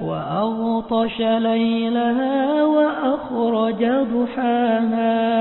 وأغطش ليلها وأخرج ضحاها.